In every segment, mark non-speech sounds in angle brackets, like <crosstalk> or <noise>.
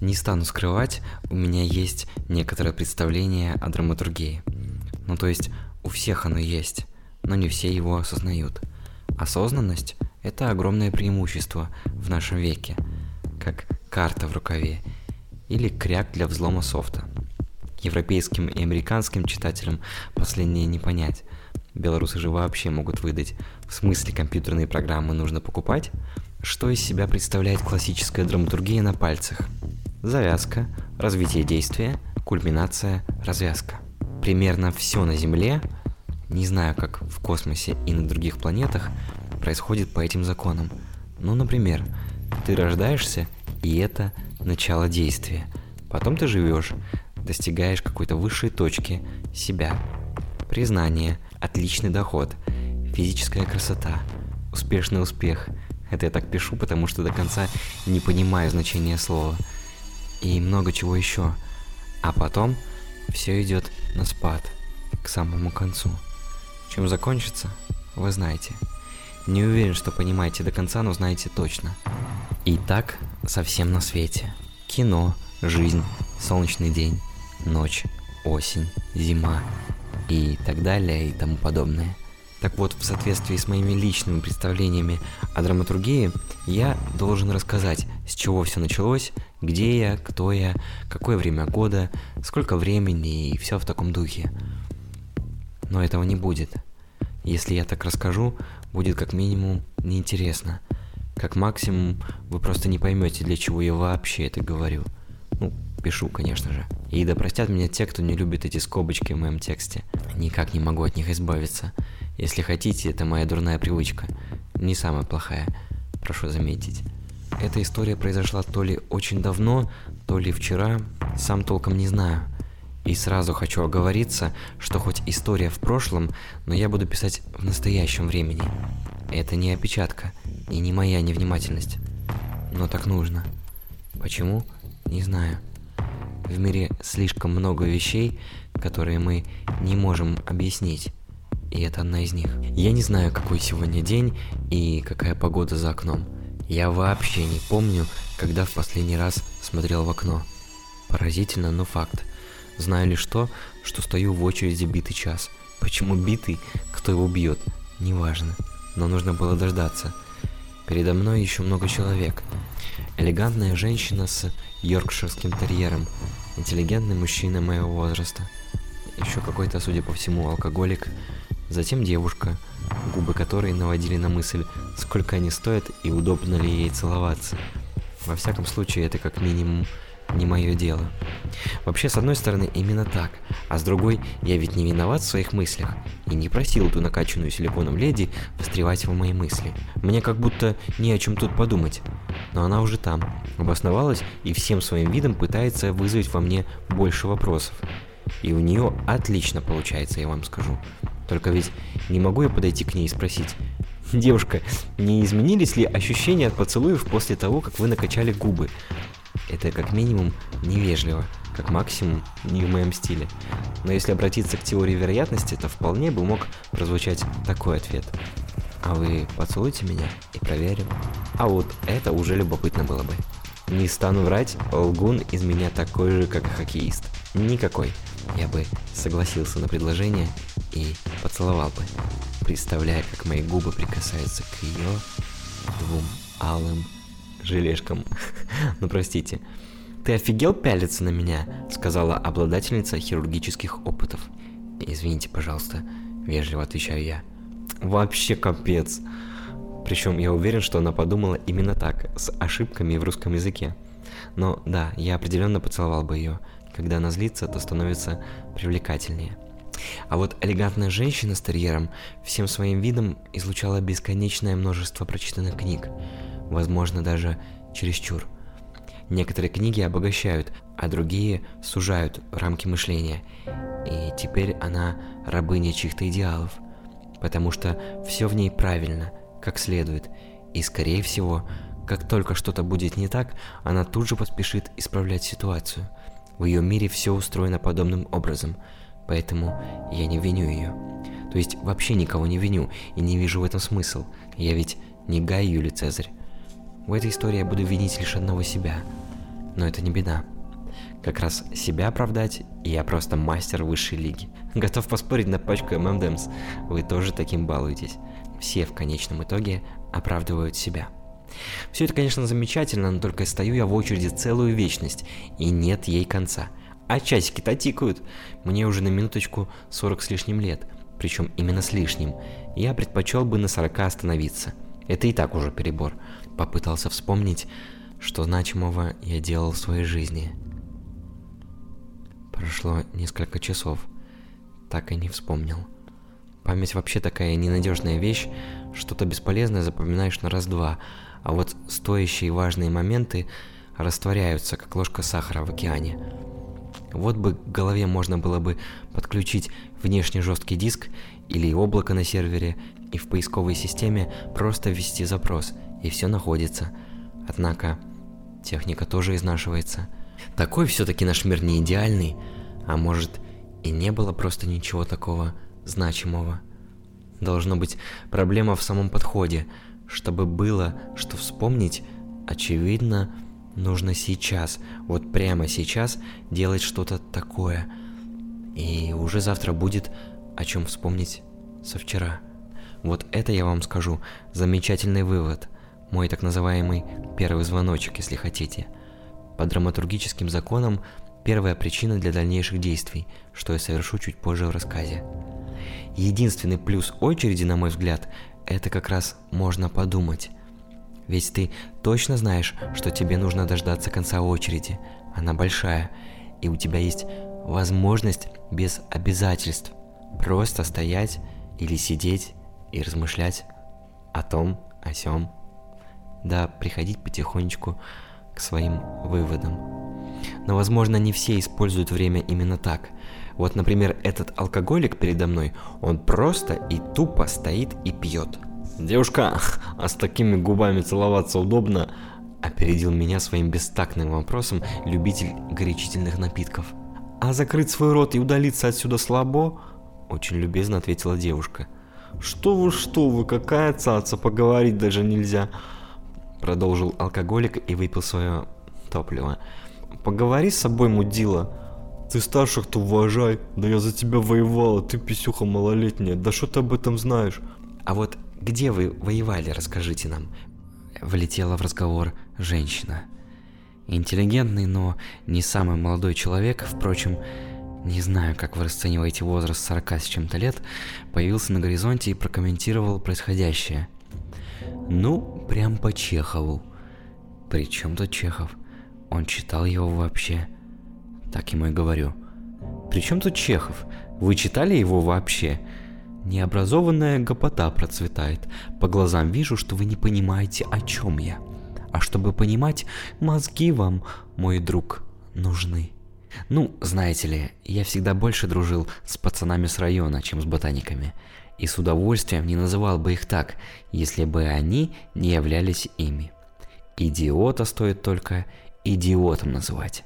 Не стану скрывать, у меня есть некоторое представление о драматургии. Ну то есть у всех оно есть, но не все его осознают. Осознанность – это огромное преимущество в нашем веке, как карта в рукаве или кряк для взлома софта. Европейским и американским читателям последнее не понять. Белорусы же вообще могут выдать, в смысле компьютерные программы нужно покупать, что из себя представляет классическая драматургия на пальцах – завязка, развитие действия, кульминация, развязка. Примерно все на Земле, не знаю как в космосе и на других планетах, происходит по этим законам. Ну, например, ты рождаешься, и это начало действия. Потом ты живешь, достигаешь какой-то высшей точки себя. Признание, отличный доход, физическая красота, успешный успех. Это я так пишу, потому что до конца не понимаю значения слова – и много чего еще. А потом все идет на спад, к самому концу. Чем закончится, вы знаете. Не уверен, что понимаете до конца, но знаете точно. И так совсем на свете. Кино, жизнь, солнечный день, ночь, осень, зима и так далее и тому подобное – так вот, в соответствии с моими личными представлениями о драматургии, я должен рассказать, с чего все началось, где я, кто я, какое время года, сколько времени и все в таком духе. Но этого не будет. Если я так расскажу, будет как минимум неинтересно. Как максимум, вы просто не поймете, для чего я вообще это говорю. Ну, пишу, конечно же. И да простят меня те, кто не любит эти скобочки в моем тексте. Никак не могу от них избавиться. Если хотите, это моя дурная привычка. Не самая плохая, прошу заметить. Эта история произошла то ли очень давно, то ли вчера, сам толком не знаю. И сразу хочу оговориться, что хоть история в прошлом, но я буду писать в настоящем времени. Это не опечатка и не моя невнимательность. Но так нужно. Почему? Не знаю. В мире слишком много вещей, которые мы не можем объяснить и это одна из них. Я не знаю, какой сегодня день и какая погода за окном. Я вообще не помню, когда в последний раз смотрел в окно. Поразительно, но факт. Знаю лишь то, что стою в очереди битый час. Почему битый, кто его бьет, неважно. Но нужно было дождаться. Передо мной еще много человек. Элегантная женщина с йоркширским терьером. Интеллигентный мужчина моего возраста. Еще какой-то, судя по всему, алкоголик Затем девушка, губы которой наводили на мысль, сколько они стоят и удобно ли ей целоваться. Во всяком случае, это как минимум не мое дело. Вообще, с одной стороны, именно так, а с другой, я ведь не виноват в своих мыслях и не просил эту накачанную силиконом леди встревать в мои мысли. Мне как будто не о чем тут подумать. Но она уже там, обосновалась и всем своим видом пытается вызвать во мне больше вопросов. И у нее отлично получается, я вам скажу. Только ведь не могу я подойти к ней и спросить, «Девушка, не изменились ли ощущения от поцелуев после того, как вы накачали губы?» Это как минимум невежливо, как максимум не в моем стиле. Но если обратиться к теории вероятности, то вполне бы мог прозвучать такой ответ. А вы поцелуйте меня и проверим. А вот это уже любопытно было бы. Не стану врать, лгун из меня такой же, как и хоккеист. Никакой. Я бы согласился на предложение и поцеловал бы, представляя, как мои губы прикасаются к ее двум алым желешкам. <laughs> ну простите. Ты офигел пялиться на меня? Сказала обладательница хирургических опытов. Извините, пожалуйста, вежливо отвечаю я. Вообще капец. Причем я уверен, что она подумала именно так, с ошибками в русском языке. Но да, я определенно поцеловал бы ее. Когда она злится, то становится привлекательнее. А вот элегантная женщина с терьером всем своим видом излучала бесконечное множество прочитанных книг, возможно даже чересчур. Некоторые книги обогащают, а другие сужают рамки мышления. И теперь она рабыня чьих-то идеалов, потому что все в ней правильно, как следует, и скорее всего, как только что-то будет не так, она тут же поспешит исправлять ситуацию. В ее мире все устроено подобным образом – поэтому я не виню ее. То есть вообще никого не виню и не вижу в этом смысл. Я ведь не Гай Юлий Цезарь. В этой истории я буду винить лишь одного себя. но это не беда. Как раз себя оправдать, я просто мастер высшей лиги. <laughs> Готов поспорить на пачку ММДМС, вы тоже таким балуетесь. Все в конечном итоге оправдывают себя. Все это, конечно, замечательно, но только стою я в очереди целую вечность, и нет ей конца. А часики-то тикают. Мне уже на минуточку 40 с лишним лет, причем именно с лишним. Я предпочел бы на 40 остановиться. Это и так уже перебор. Попытался вспомнить, что значимого я делал в своей жизни. Прошло несколько часов. Так и не вспомнил. Память вообще такая ненадежная вещь, что-то бесполезное запоминаешь на раз-два, а вот стоящие важные моменты растворяются, как ложка сахара в океане. Вот бы к голове можно было бы подключить внешний жесткий диск или облако на сервере, и в поисковой системе просто ввести запрос, и все находится. Однако, техника тоже изнашивается. Такой все-таки наш мир не идеальный, а может и не было просто ничего такого значимого. Должно быть проблема в самом подходе. Чтобы было, что вспомнить, очевидно, нужно сейчас, вот прямо сейчас, делать что-то такое. И уже завтра будет о чем вспомнить со вчера. Вот это я вам скажу, замечательный вывод. Мой так называемый первый звоночек, если хотите. По драматургическим законам первая причина для дальнейших действий, что я совершу чуть позже в рассказе. Единственный плюс очереди, на мой взгляд, это как раз можно подумать. Ведь ты точно знаешь, что тебе нужно дождаться конца очереди. Она большая, и у тебя есть возможность без обязательств просто стоять или сидеть и размышлять о том, о сем. Да, приходить потихонечку к своим выводам. Но, возможно, не все используют время именно так. Вот, например, этот алкоголик передо мной, он просто и тупо стоит и пьет. Девушка, а с такими губами целоваться удобно? Опередил меня своим бестактным вопросом любитель горячительных напитков. А закрыть свой рот и удалиться отсюда слабо? Очень любезно ответила девушка. Что вы, что вы, какая цаца, поговорить даже нельзя. Продолжил алкоголик и выпил свое топливо. Поговори с собой, мудила. Ты старших-то уважай. Да я за тебя воевала, ты писюха малолетняя. Да что ты об этом знаешь? А вот где вы воевали, расскажите нам. Влетела в разговор женщина. Интеллигентный, но не самый молодой человек, впрочем, не знаю, как вы расцениваете возраст 40 с чем-то лет, появился на горизонте и прокомментировал происходящее. Ну, прям по Чехову. Причем тут Чехов? Он читал его вообще. Так ему и говорю. Причем тут Чехов? Вы читали его вообще? Необразованная гопота процветает. По глазам вижу, что вы не понимаете, о чем я. А чтобы понимать, мозги вам, мой друг, нужны. Ну, знаете ли, я всегда больше дружил с пацанами с района, чем с ботаниками. И с удовольствием не называл бы их так, если бы они не являлись ими. Идиота стоит только идиотом называть.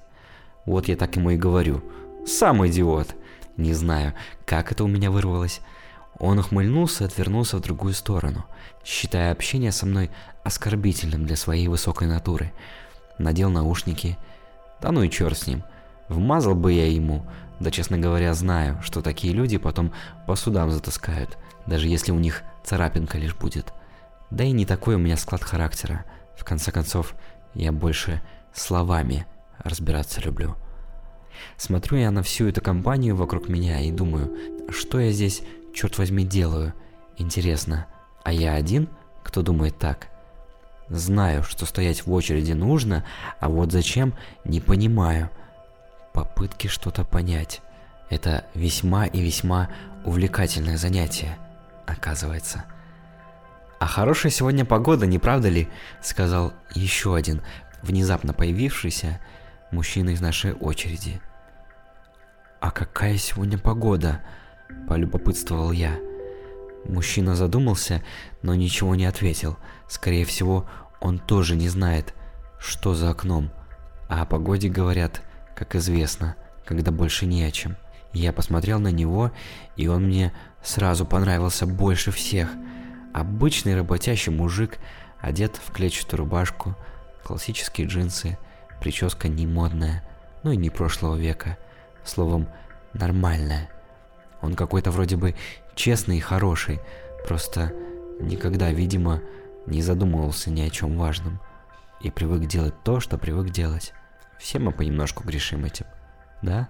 Вот я так ему и говорю. Сам идиот. Не знаю, как это у меня вырвалось. Он ухмыльнулся и отвернулся в другую сторону, считая общение со мной оскорбительным для своей высокой натуры. Надел наушники. Да ну и черт с ним. Вмазал бы я ему. Да, честно говоря, знаю, что такие люди потом по судам затаскают, даже если у них царапинка лишь будет. Да и не такой у меня склад характера. В конце концов, я больше словами разбираться люблю. Смотрю я на всю эту компанию вокруг меня и думаю, что я здесь, черт возьми, делаю? Интересно, а я один, кто думает так? Знаю, что стоять в очереди нужно, а вот зачем, не понимаю. Попытки что-то понять. Это весьма и весьма увлекательное занятие, оказывается. А хорошая сегодня погода, не правда ли? Сказал еще один, внезапно появившийся, мужчина из нашей очереди. «А какая сегодня погода?» – полюбопытствовал я. Мужчина задумался, но ничего не ответил. Скорее всего, он тоже не знает, что за окном. А о погоде говорят, как известно, когда больше не о чем. Я посмотрел на него, и он мне сразу понравился больше всех. Обычный работящий мужик, одет в клетчатую рубашку, классические джинсы – прическа не модная, ну и не прошлого века. Словом, нормальная. Он какой-то вроде бы честный и хороший, просто никогда, видимо, не задумывался ни о чем важном. И привык делать то, что привык делать. Все мы понемножку грешим этим, да?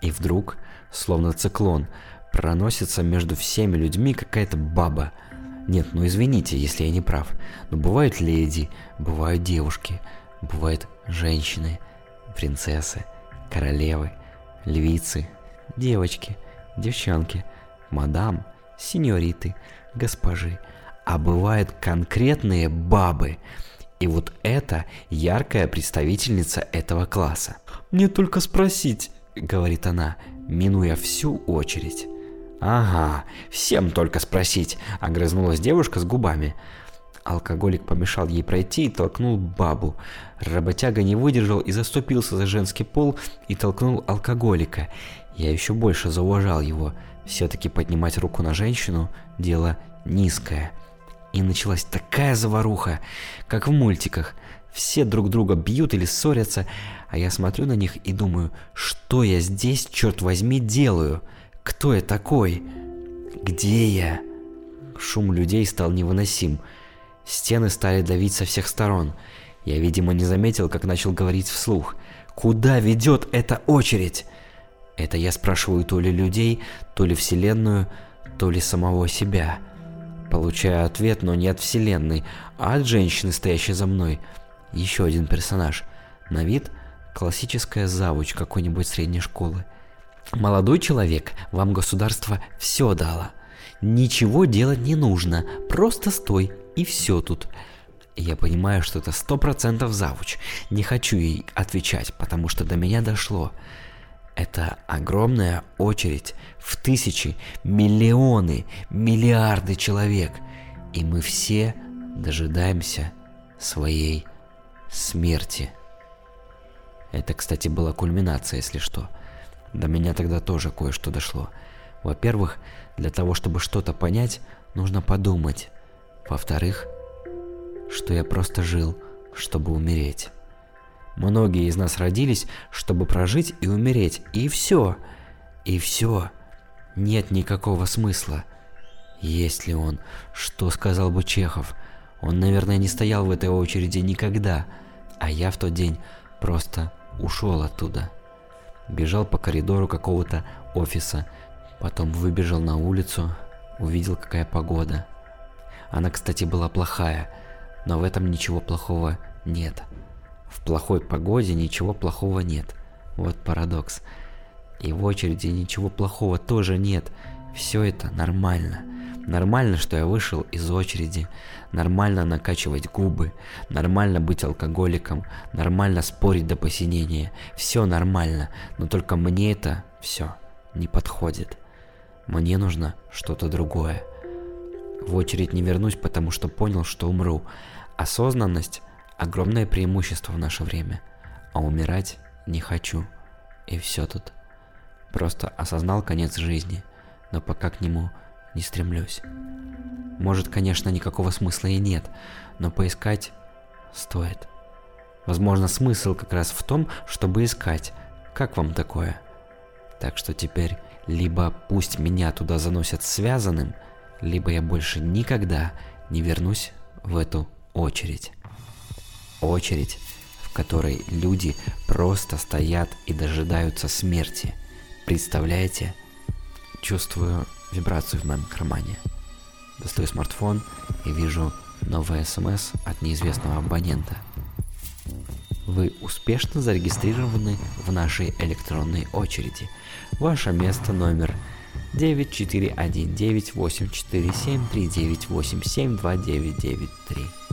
И вдруг, словно циклон, проносится между всеми людьми какая-то баба. Нет, ну извините, если я не прав. Но бывают леди, бывают девушки, бывают женщины, принцессы, королевы, львицы, девочки, девчонки, мадам, сеньориты, госпожи. А бывают конкретные бабы. И вот это яркая представительница этого класса. «Мне только спросить», — говорит она, минуя всю очередь. «Ага, всем только спросить», — огрызнулась девушка с губами. Алкоголик помешал ей пройти и толкнул бабу. Работяга не выдержал и заступился за женский пол и толкнул алкоголика. Я еще больше зауважал его. Все-таки поднимать руку на женщину – дело низкое. И началась такая заваруха, как в мультиках. Все друг друга бьют или ссорятся, а я смотрю на них и думаю, что я здесь, черт возьми, делаю? Кто я такой? Где я? Шум людей стал невыносим. Стены стали давить со всех сторон. Я, видимо, не заметил, как начал говорить вслух. «Куда ведет эта очередь?» Это я спрашиваю то ли людей, то ли Вселенную, то ли самого себя. Получаю ответ, но не от Вселенной, а от женщины, стоящей за мной. Еще один персонаж. На вид классическая завуч какой-нибудь средней школы. Молодой человек, вам государство все дало. Ничего делать не нужно, просто стой и все тут. Я понимаю, что это сто процентов завуч. Не хочу ей отвечать, потому что до меня дошло. Это огромная очередь в тысячи, миллионы, миллиарды человек. И мы все дожидаемся своей смерти. Это, кстати, была кульминация, если что. До меня тогда тоже кое-что дошло. Во-первых, для того, чтобы что-то понять, нужно подумать. Во-вторых, что я просто жил, чтобы умереть. Многие из нас родились, чтобы прожить и умереть, и все. И все. Нет никакого смысла. Есть ли он? Что сказал бы Чехов? Он, наверное, не стоял в этой очереди никогда, а я в тот день просто ушел оттуда. Бежал по коридору какого-то офиса, потом выбежал на улицу, увидел, какая погода. Она, кстати, была плохая, но в этом ничего плохого нет. В плохой погоде ничего плохого нет. Вот парадокс. И в очереди ничего плохого тоже нет. Все это нормально. Нормально, что я вышел из очереди. Нормально накачивать губы. Нормально быть алкоголиком. Нормально спорить до посинения. Все нормально. Но только мне это все не подходит. Мне нужно что-то другое. В очередь не вернусь, потому что понял, что умру. Осознанность – огромное преимущество в наше время. А умирать не хочу. И все тут. Просто осознал конец жизни, но пока к нему не стремлюсь. Может, конечно, никакого смысла и нет, но поискать стоит. Возможно, смысл как раз в том, чтобы искать. Как вам такое? Так что теперь либо пусть меня туда заносят связанным – либо я больше никогда не вернусь в эту очередь. Очередь, в которой люди просто стоят и дожидаются смерти. Представляете? Чувствую вибрацию в моем кармане. Достаю смартфон и вижу новый смс от неизвестного абонента. Вы успешно зарегистрированы в нашей электронной очереди. Ваше место номер 941984739872993.